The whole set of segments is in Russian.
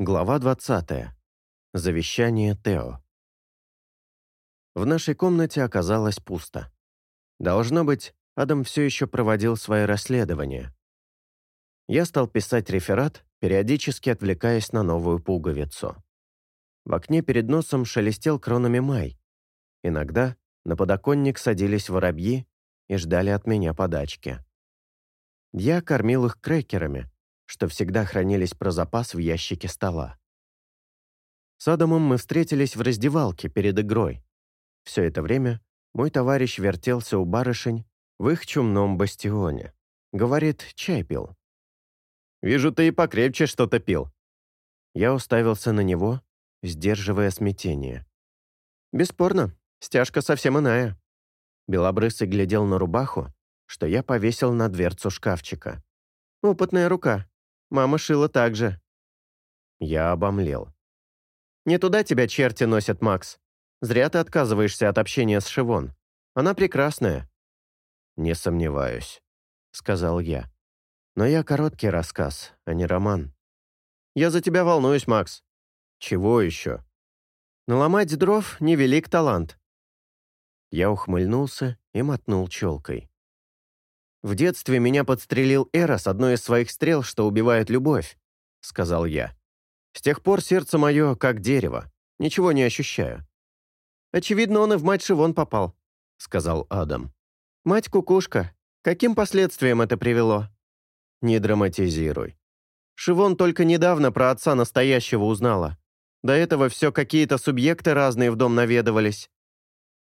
Глава 20. Завещание Тео. В нашей комнате оказалось пусто. Должно быть, Адам все еще проводил свои расследования. Я стал писать реферат, периодически отвлекаясь на новую пуговицу. В окне перед носом шелестел кронами май. Иногда на подоконник садились воробьи и ждали от меня подачки. Я кормил их крекерами, что всегда хранились про запас в ящике стола. С Адамом мы встретились в раздевалке перед игрой. Все это время мой товарищ вертелся у барышень в их чумном бастионе. Говорит, чай пил. «Вижу, ты и покрепче что-то пил». Я уставился на него, сдерживая смятение. «Бесспорно, стяжка совсем иная». Белобрысый глядел на рубаху, что я повесил на дверцу шкафчика. «Опытная рука. Мама шила так же». Я обомлел. «Не туда тебя черти носят, Макс. Зря ты отказываешься от общения с Шивон. Она прекрасная». «Не сомневаюсь», — сказал я. «Но я короткий рассказ, а не роман». «Я за тебя волнуюсь, Макс». «Чего еще?» «Наломать дров — невелик талант». Я ухмыльнулся и мотнул челкой. «В детстве меня подстрелил Эра с одной из своих стрел, что убивает любовь», — сказал я. «С тех пор сердце мое как дерево. Ничего не ощущаю». «Очевидно, он и в мать Шивон попал», — сказал Адам. «Мать кукушка. Каким последствиям это привело?» «Не драматизируй. Шивон только недавно про отца настоящего узнала. До этого все какие-то субъекты разные в дом наведывались.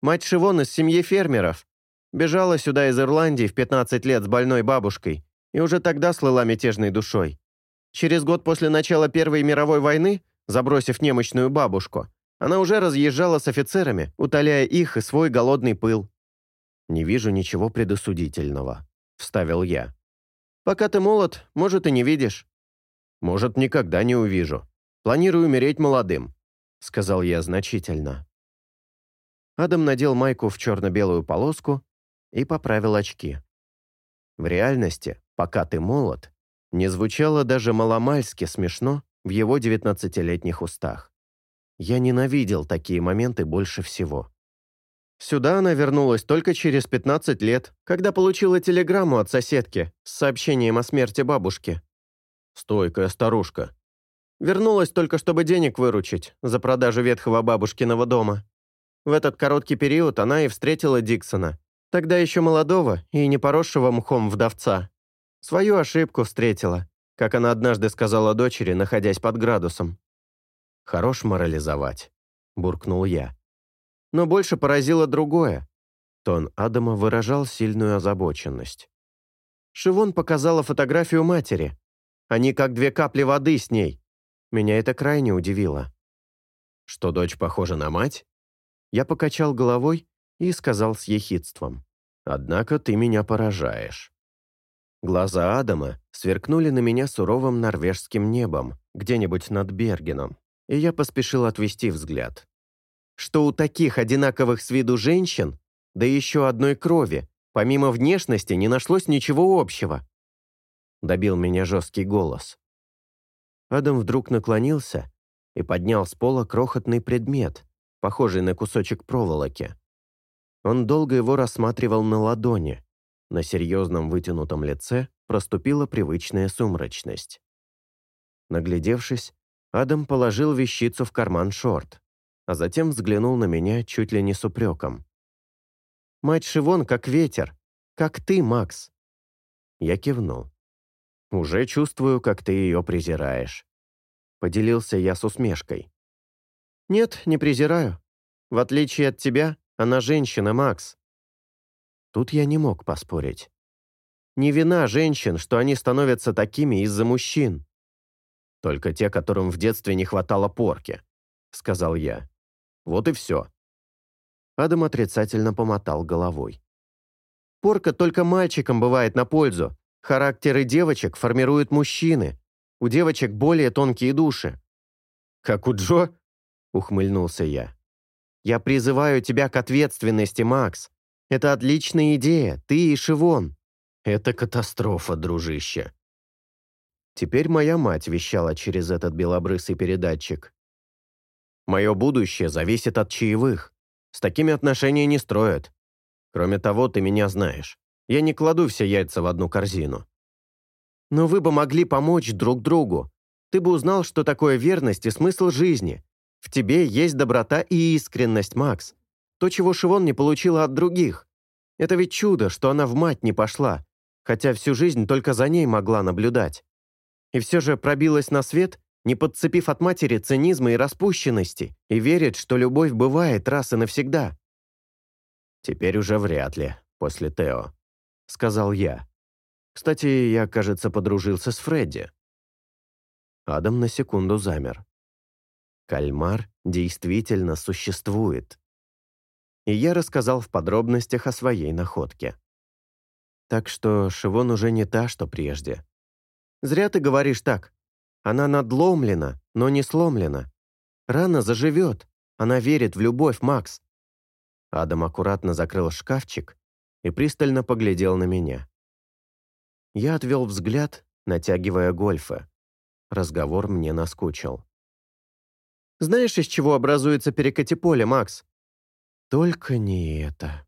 Мать Шивон из семьи фермеров, Бежала сюда из Ирландии в 15 лет с больной бабушкой и уже тогда слыла мятежной душой. Через год после начала Первой мировой войны, забросив немощную бабушку, она уже разъезжала с офицерами, утоляя их и свой голодный пыл. «Не вижу ничего предосудительного», — вставил я. «Пока ты молод, может, и не видишь». «Может, никогда не увижу. Планирую умереть молодым», — сказал я значительно. Адам надел майку в черно-белую полоску и поправил очки. В реальности, пока ты молод, не звучало даже маломальски смешно в его девятнадцатилетних устах. Я ненавидел такие моменты больше всего. Сюда она вернулась только через 15 лет, когда получила телеграмму от соседки с сообщением о смерти бабушки. Стойкая старушка. Вернулась только, чтобы денег выручить за продажу ветхого бабушкиного дома. В этот короткий период она и встретила Диксона, Тогда еще молодого и не поросшего мхом вдовца. Свою ошибку встретила, как она однажды сказала дочери, находясь под градусом. «Хорош морализовать», — буркнул я. Но больше поразило другое. Тон Адама выражал сильную озабоченность. Шивон показала фотографию матери. Они как две капли воды с ней. Меня это крайне удивило. Что дочь похожа на мать? Я покачал головой и сказал с ехидством. «Однако ты меня поражаешь». Глаза Адама сверкнули на меня суровым норвежским небом, где-нибудь над Бергеном, и я поспешил отвести взгляд. Что у таких одинаковых с виду женщин, да еще одной крови, помимо внешности не нашлось ничего общего. Добил меня жесткий голос. Адам вдруг наклонился и поднял с пола крохотный предмет, похожий на кусочек проволоки. Он долго его рассматривал на ладони. На серьезном вытянутом лице проступила привычная сумрачность. Наглядевшись, Адам положил вещицу в карман шорт, а затем взглянул на меня чуть ли не с упреком. «Мать Шивон как ветер, как ты, Макс!» Я кивнул. «Уже чувствую, как ты ее презираешь». Поделился я с усмешкой. «Нет, не презираю. В отличие от тебя, она женщина, Макс». Тут я не мог поспорить. Не вина женщин, что они становятся такими из-за мужчин. «Только те, которым в детстве не хватало порки», — сказал я. «Вот и все». Адам отрицательно помотал головой. «Порка только мальчикам бывает на пользу. Характеры девочек формируют мужчины. У девочек более тонкие души». «Как у Джо?» — ухмыльнулся я. Я призываю тебя к ответственности, Макс. Это отличная идея, ты и Шивон. Это катастрофа, дружище. Теперь моя мать вещала через этот белобрысый передатчик. Мое будущее зависит от чаевых. С такими отношения не строят. Кроме того, ты меня знаешь. Я не кладу все яйца в одну корзину. Но вы бы могли помочь друг другу. Ты бы узнал, что такое верность и смысл жизни. В тебе есть доброта и искренность, Макс. То, чего Шивон не получила от других. Это ведь чудо, что она в мать не пошла, хотя всю жизнь только за ней могла наблюдать. И все же пробилась на свет, не подцепив от матери цинизма и распущенности, и верит, что любовь бывает раз и навсегда. «Теперь уже вряд ли, после Тео», — сказал я. «Кстати, я, кажется, подружился с Фредди». Адам на секунду замер. Кальмар действительно существует. И я рассказал в подробностях о своей находке. Так что Шивон уже не та, что прежде. «Зря ты говоришь так. Она надломлена, но не сломлена. Рана заживет. Она верит в любовь, Макс». Адам аккуратно закрыл шкафчик и пристально поглядел на меня. Я отвел взгляд, натягивая гольфы. Разговор мне наскучил. «Знаешь, из чего образуется перекати-поле, Макс?» «Только не это».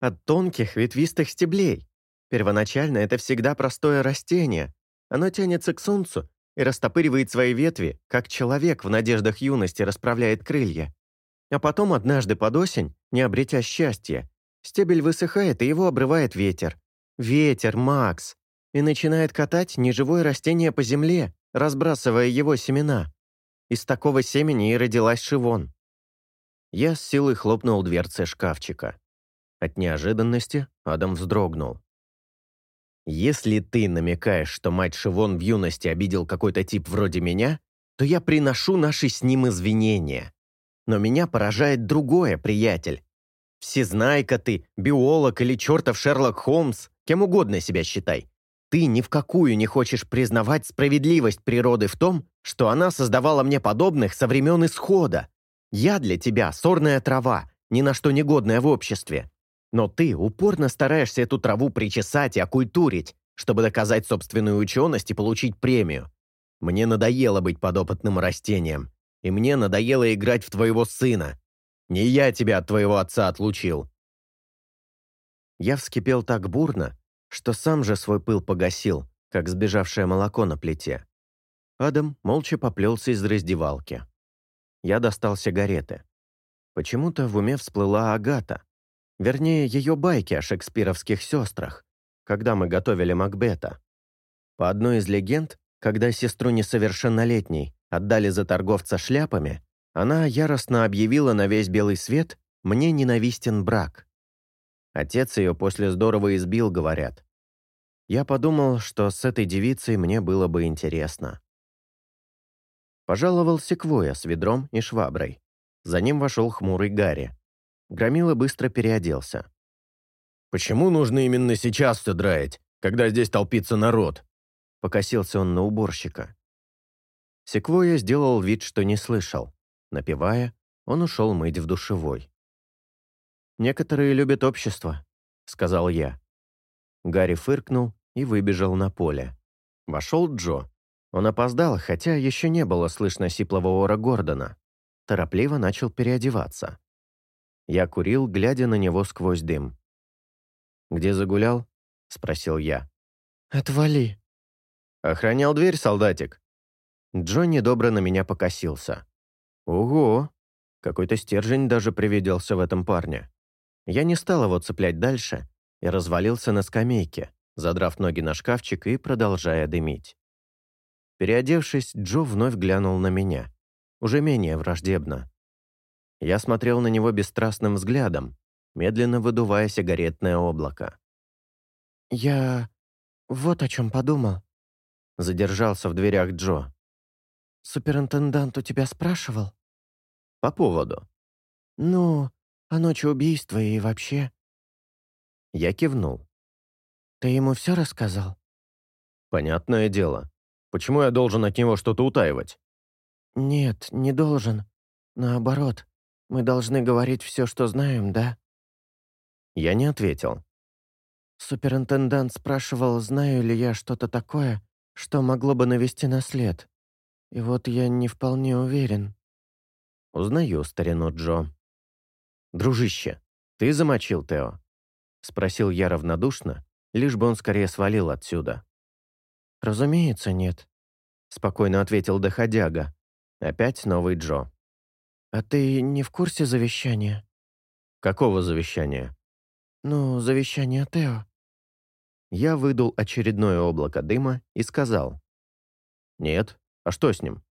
«От тонких ветвистых стеблей. Первоначально это всегда простое растение. Оно тянется к солнцу и растопыривает свои ветви, как человек в надеждах юности расправляет крылья. А потом однажды под осень, не обретя счастья, стебель высыхает, и его обрывает ветер. Ветер, Макс! И начинает катать неживое растение по земле, разбрасывая его семена. Из такого семени и родилась Шивон. Я с силой хлопнул дверцы шкафчика. От неожиданности Адам вздрогнул. Если ты намекаешь, что мать Шивон в юности обидел какой-то тип вроде меня, то я приношу наши с ним извинения. Но меня поражает другое, приятель. Всезнайка ты, биолог или чертов Шерлок Холмс, кем угодно себя считай. Ты ни в какую не хочешь признавать справедливость природы в том, что она создавала мне подобных со времен исхода. Я для тебя сорная трава, ни на что негодная в обществе. Но ты упорно стараешься эту траву причесать и окультурить, чтобы доказать собственную ученость и получить премию. Мне надоело быть подопытным растением, и мне надоело играть в твоего сына. Не я тебя от твоего отца отлучил». Я вскипел так бурно, что сам же свой пыл погасил, как сбежавшее молоко на плите. Адам молча поплелся из раздевалки. Я достал сигареты. Почему-то в уме всплыла Агата, Вернее, ее байки о шекспировских сестрах, когда мы готовили Макбета. По одной из легенд, когда сестру несовершеннолетней отдали за торговца шляпами, она яростно объявила на весь белый свет «Мне ненавистен брак». Отец ее после здорово избил, говорят. Я подумал, что с этой девицей мне было бы интересно. Пожаловал Секвоя с ведром и шваброй. За ним вошел хмурый Гарри. Громила быстро переоделся. «Почему нужно именно сейчас все драить, когда здесь толпится народ?» Покосился он на уборщика. Секвоя сделал вид, что не слышал. Напивая, он ушел мыть в душевой. «Некоторые любят общество», — сказал я. Гарри фыркнул и выбежал на поле. Вошел Джо. Он опоздал, хотя еще не было слышно сиплого ора Гордона. Торопливо начал переодеваться. Я курил, глядя на него сквозь дым. «Где загулял?» — спросил я. «Отвали». «Охранял дверь, солдатик?» Джонни добро на меня покосился. «Ого! Какой-то стержень даже привиделся в этом парне. Я не стал его цеплять дальше и развалился на скамейке, задрав ноги на шкафчик и продолжая дымить. Переодевшись, Джо вновь глянул на меня, уже менее враждебно. Я смотрел на него бесстрастным взглядом, медленно выдувая сигаретное облако. «Я вот о чем подумал», — задержался в дверях Джо. «Суперинтендант у тебя спрашивал?» «По поводу?» «Ну, о ночи убийства и вообще». Я кивнул. «Ты ему все рассказал?» «Понятное дело. Почему я должен от него что-то утаивать?» «Нет, не должен. Наоборот. Мы должны говорить все, что знаем, да?» Я не ответил. Суперинтендант спрашивал, знаю ли я что-то такое, что могло бы навести на след. И вот я не вполне уверен». Узнаю старину Джо. «Дружище, ты замочил Тео?» — спросил я равнодушно, лишь бы он скорее свалил отсюда. «Разумеется, нет», — спокойно ответил доходяга. Опять новый Джо. «А ты не в курсе завещания?» «Какого завещания?» «Ну, завещание Тео». Я выдул очередное облако дыма и сказал. «Нет, а что с ним?»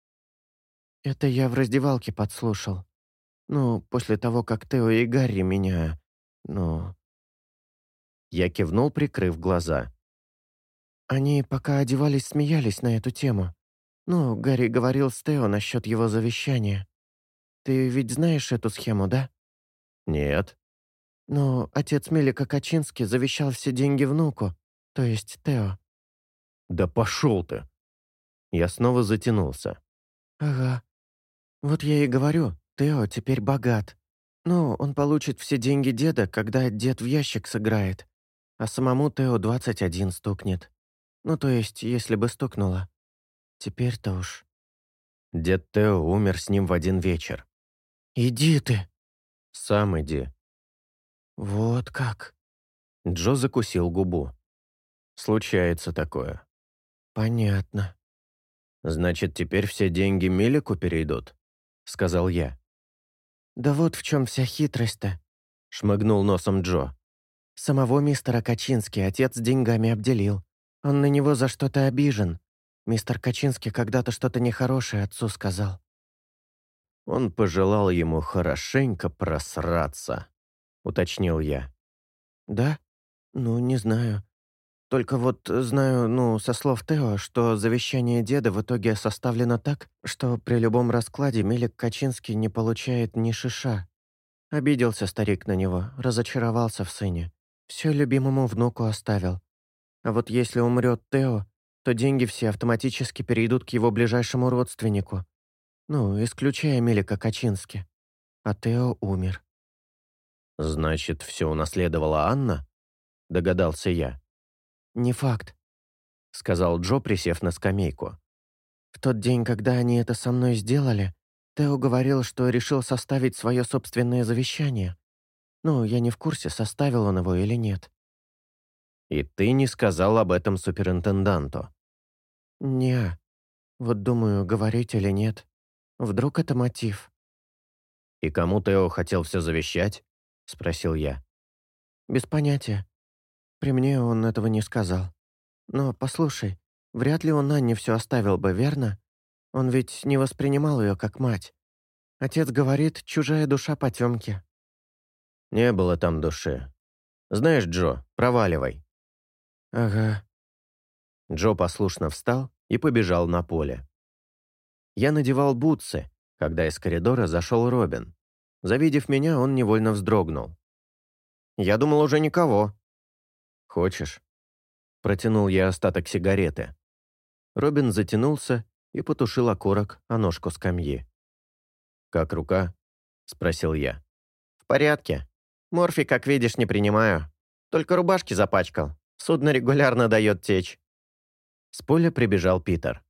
«Это я в раздевалке подслушал. Ну, после того, как Тео и Гарри меня... Ну...» Я кивнул, прикрыв глаза. «Они, пока одевались, смеялись на эту тему. Ну, Гарри говорил с Тео насчет его завещания. Ты ведь знаешь эту схему, да?» «Нет». «Ну, отец Мелика Качинский завещал все деньги внуку, то есть Тео». «Да пошел ты!» Я снова затянулся. «Ага. Вот я и говорю, Тео теперь богат. Ну, он получит все деньги деда, когда дед в ящик сыграет. А самому Тео 21 стукнет. Ну, то есть, если бы стукнуло. Теперь-то уж...» Дед Тео умер с ним в один вечер. «Иди ты!» «Сам иди». «Вот как?» Джо закусил губу. «Случается такое». «Понятно». «Значит, теперь все деньги Мелику перейдут?» — сказал я. «Да вот в чем вся хитрость-то», — шмыгнул носом Джо. «Самого мистера Качинский отец деньгами обделил. Он на него за что-то обижен. Мистер Качинский когда-то что-то нехорошее отцу сказал». «Он пожелал ему хорошенько просраться», — уточнил я. «Да? Ну, не знаю. Только вот знаю, ну, со слов Тео, что завещание деда в итоге составлено так, что при любом раскладе Мелик Качинский не получает ни шиша. Обиделся старик на него, разочаровался в сыне. Все любимому внуку оставил. А вот если умрет Тео, то деньги все автоматически перейдут к его ближайшему родственнику. Ну, исключая Мелика Качински. А Тео умер. «Значит, все унаследовала Анна?» — догадался я. «Не факт», — сказал Джо, присев на скамейку. «В тот день, когда они это со мной сделали, Тео говорил, что решил составить свое собственное завещание. Ну, я не в курсе, составил он его или нет». «И ты не сказал об этом суперинтенданту?» «Не. Вот думаю, говорить или нет. Вдруг это мотив». «И кому Тео хотел все завещать?» — спросил я. «Без понятия. При мне он этого не сказал. Но, послушай, вряд ли он Анне все оставил бы, верно? Он ведь не воспринимал ее как мать. Отец говорит, чужая душа потемки. Не было там души. Знаешь, Джо, проваливай. Ага. Джо послушно встал и побежал на поле. Я надевал бутсы, когда из коридора зашел Робин. Завидев меня, он невольно вздрогнул. «Я думал, уже никого», «Хочешь?» Протянул я остаток сигареты. Робин затянулся и потушил окурок о ножку скамьи. «Как рука?» — спросил я. «В порядке. Морфи, как видишь, не принимаю. Только рубашки запачкал. Судно регулярно дает течь». С поля прибежал Питер.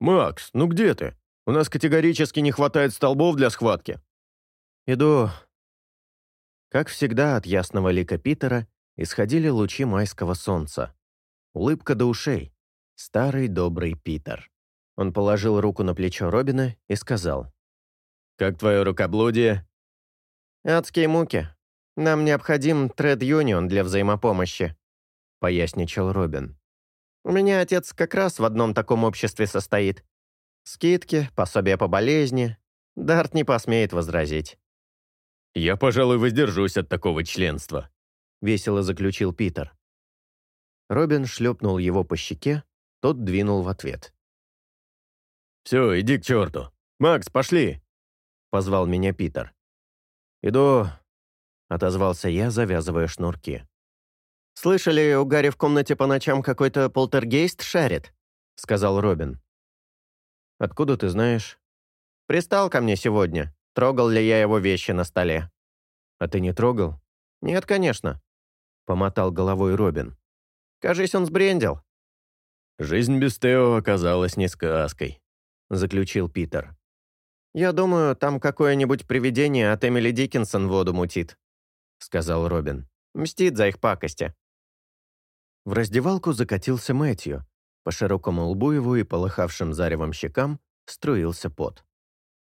«Макс, ну где ты? У нас категорически не хватает столбов для схватки». «Иду». Как всегда, от ясного лика Питера исходили лучи майского солнца. Улыбка до ушей. Старый добрый Питер. Он положил руку на плечо Робина и сказал. «Как твое рукоблудие?» «Адские муки. Нам необходим тред-юнион для взаимопомощи», — поясничал Робин. «У меня отец как раз в одном таком обществе состоит. Скидки, пособия по болезни. Дарт не посмеет возразить». «Я, пожалуй, воздержусь от такого членства», весело заключил Питер. Робин шлепнул его по щеке, тот двинул в ответ. «Все, иди к черту. Макс, пошли!» — позвал меня Питер. «Иду», — отозвался я, завязывая шнурки. «Слышали, у Гарри в комнате по ночам какой-то полтергейст шарит?» — сказал Робин. «Откуда ты знаешь?» «Пристал ко мне сегодня. Трогал ли я его вещи на столе?» «А ты не трогал?» «Нет, конечно. — помотал головой Робин. «Кажись, он сбрендил». «Жизнь без Тео оказалась не сказкой», — заключил Питер. «Я думаю, там какое-нибудь привидение от Эмили Диккенсон воду мутит», — сказал Робин. «Мстит за их пакости». В раздевалку закатился Мэтью. По широкому лбу его и полыхавшим заревом щекам струился пот.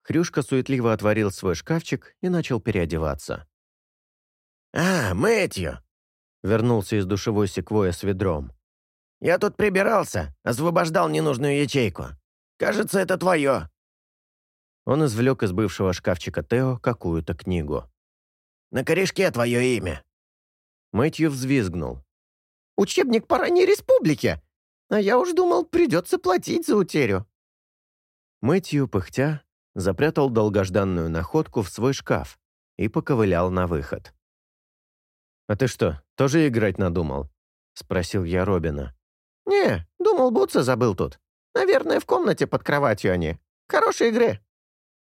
Хрюшка суетливо отворил свой шкафчик и начал переодеваться. «А, Мэтью!» — вернулся из душевой секвоя с ведром. «Я тут прибирался, освобождал ненужную ячейку. Кажется, это твое». Он извлек из бывшего шкафчика Тео какую-то книгу. «На корешке твое имя». Мэтью взвизгнул. «Учебник по ранней республике! А я уж думал, придется платить за утерю». Мэтью, пыхтя, запрятал долгожданную находку в свой шкаф и поковылял на выход. «А ты что, тоже играть надумал?» — спросил я Робина. «Не, думал, бутсы забыл тут. Наверное, в комнате под кроватью они. Хорошей игры».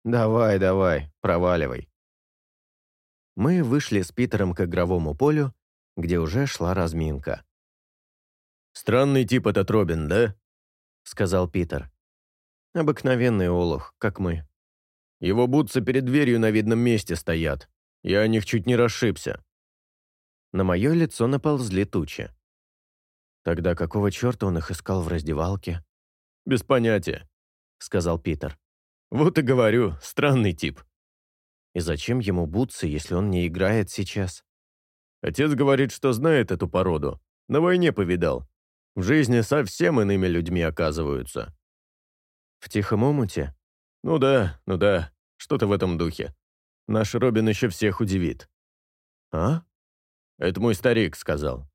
«Давай, давай, проваливай». Мы вышли с Питером к игровому полю, где уже шла разминка. «Странный тип этот Робин, да?» — сказал Питер. «Обыкновенный олух, как мы». «Его бутсы перед дверью на видном месте стоят. Я о них чуть не расшибся». На мое лицо наползли тучи. Тогда какого черта он их искал в раздевалке? «Без понятия», — сказал Питер. «Вот и говорю, странный тип». «И зачем ему бутсы, если он не играет сейчас?» «Отец говорит, что знает эту породу. На войне повидал. В жизни совсем иными людьми оказываются». «В тихом омуте?» «Ну да, ну да, что-то в этом духе. Наш Робин еще всех удивит». «А?» «Это мой старик сказал».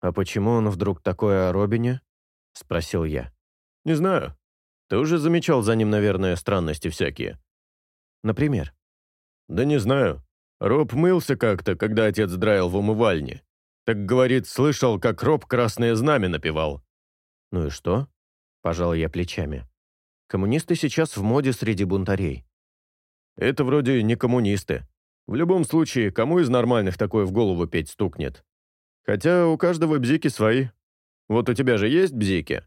«А почему он вдруг такой о Робине?» — спросил я. «Не знаю. Ты уже замечал за ним, наверное, странности всякие». «Например?» «Да не знаю. Роб мылся как-то, когда отец драил в умывальне. Так, говорит, слышал, как Роб красное знамя напевал». «Ну и что?» — пожал я плечами. «Коммунисты сейчас в моде среди бунтарей». «Это вроде не коммунисты. В любом случае, кому из нормальных такое в голову петь стукнет? Хотя у каждого бзики свои. Вот у тебя же есть бзики?»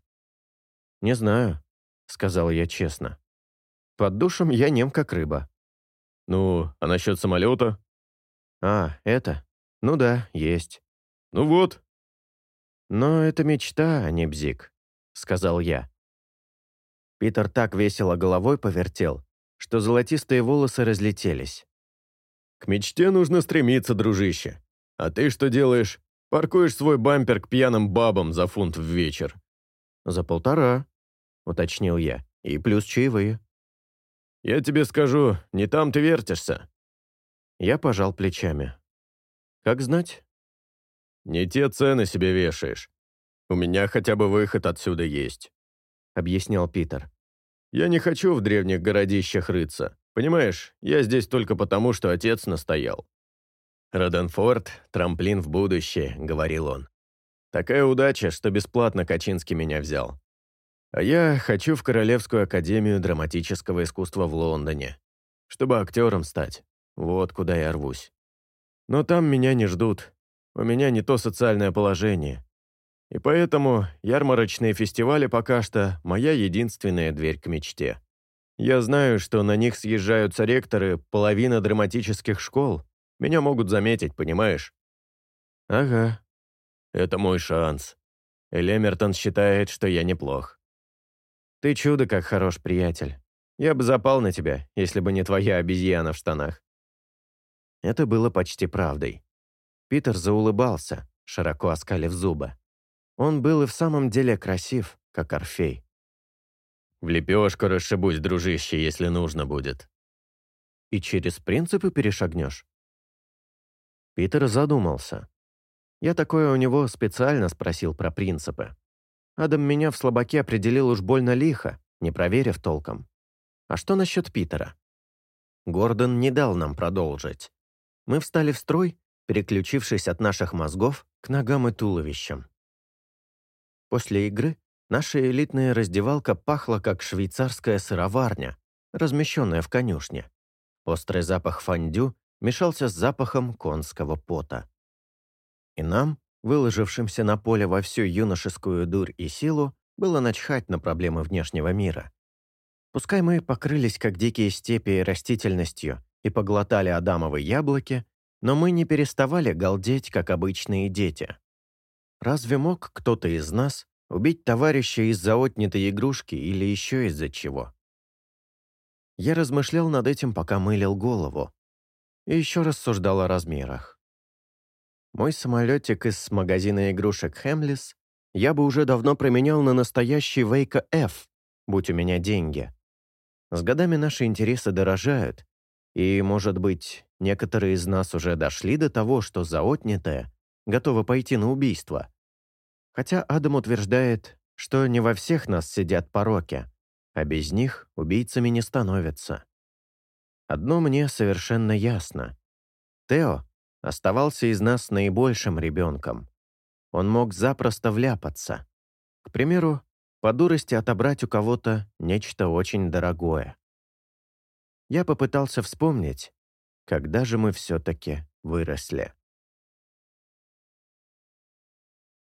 «Не знаю», — сказал я честно. «Под душем я нем как рыба». «Ну, а насчет самолета?» «А, это? Ну да, есть». «Ну вот». «Но это мечта, а не бзик», — сказал я. Питер так весело головой повертел, что золотистые волосы разлетелись. «К мечте нужно стремиться, дружище. А ты что делаешь? Паркуешь свой бампер к пьяным бабам за фунт в вечер». «За полтора», — уточнил я, — «и плюс чаевые». «Я тебе скажу, не там ты вертишься». Я пожал плечами. «Как знать?» «Не те цены себе вешаешь. У меня хотя бы выход отсюда есть», — объяснял Питер. «Я не хочу в древних городищах рыться. Понимаешь, я здесь только потому, что отец настоял. «Роденфорд — трамплин в будущее», — говорил он. «Такая удача, что бесплатно Качинский меня взял. А я хочу в Королевскую академию драматического искусства в Лондоне, чтобы актером стать. Вот куда я рвусь. Но там меня не ждут. У меня не то социальное положение. И поэтому ярмарочные фестивали пока что моя единственная дверь к мечте. Я знаю, что на них съезжаются ректоры половина драматических школ, меня могут заметить, понимаешь?» «Ага. Это мой шанс. Элемертон считает, что я неплох». «Ты чудо как хорош, приятель. Я бы запал на тебя, если бы не твоя обезьяна в штанах». Это было почти правдой. Питер заулыбался, широко оскалив зубы. Он был и в самом деле красив, как Орфей. «В лепешку расшибусь, дружище, если нужно будет». «И через принципы перешагнешь?» Питер задумался. Я такое у него специально спросил про принципы. Адам меня в слабаке определил уж больно лихо, не проверив толком. А что насчет Питера? Гордон не дал нам продолжить. Мы встали в строй, переключившись от наших мозгов к ногам и туловищам. После игры наша элитная раздевалка пахла, как швейцарская сыроварня, размещенная в конюшне. Острый запах фондю мешался с запахом конского пота. И нам, выложившимся на поле во всю юношескую дурь и силу, было начхать на проблемы внешнего мира. Пускай мы покрылись, как дикие степи, растительностью и поглотали адамовые яблоки, но мы не переставали галдеть, как обычные дети. Разве мог кто-то из нас убить товарища из-за отнятой игрушки или еще из-за чего? Я размышлял над этим, пока мылил голову, и еще рассуждал о размерах. Мой самолетик из магазина игрушек «Хемлис» я бы уже давно променял на настоящий Вейка F, будь у меня деньги. С годами наши интересы дорожают, и, может быть, некоторые из нас уже дошли до того, что за отнятое готовы пойти на убийство. Хотя Адам утверждает, что не во всех нас сидят пороки, а без них убийцами не становятся. Одно мне совершенно ясно. Тео оставался из нас наибольшим ребенком. Он мог запросто вляпаться. К примеру, по дурости отобрать у кого-то нечто очень дорогое. Я попытался вспомнить, когда же мы все-таки выросли.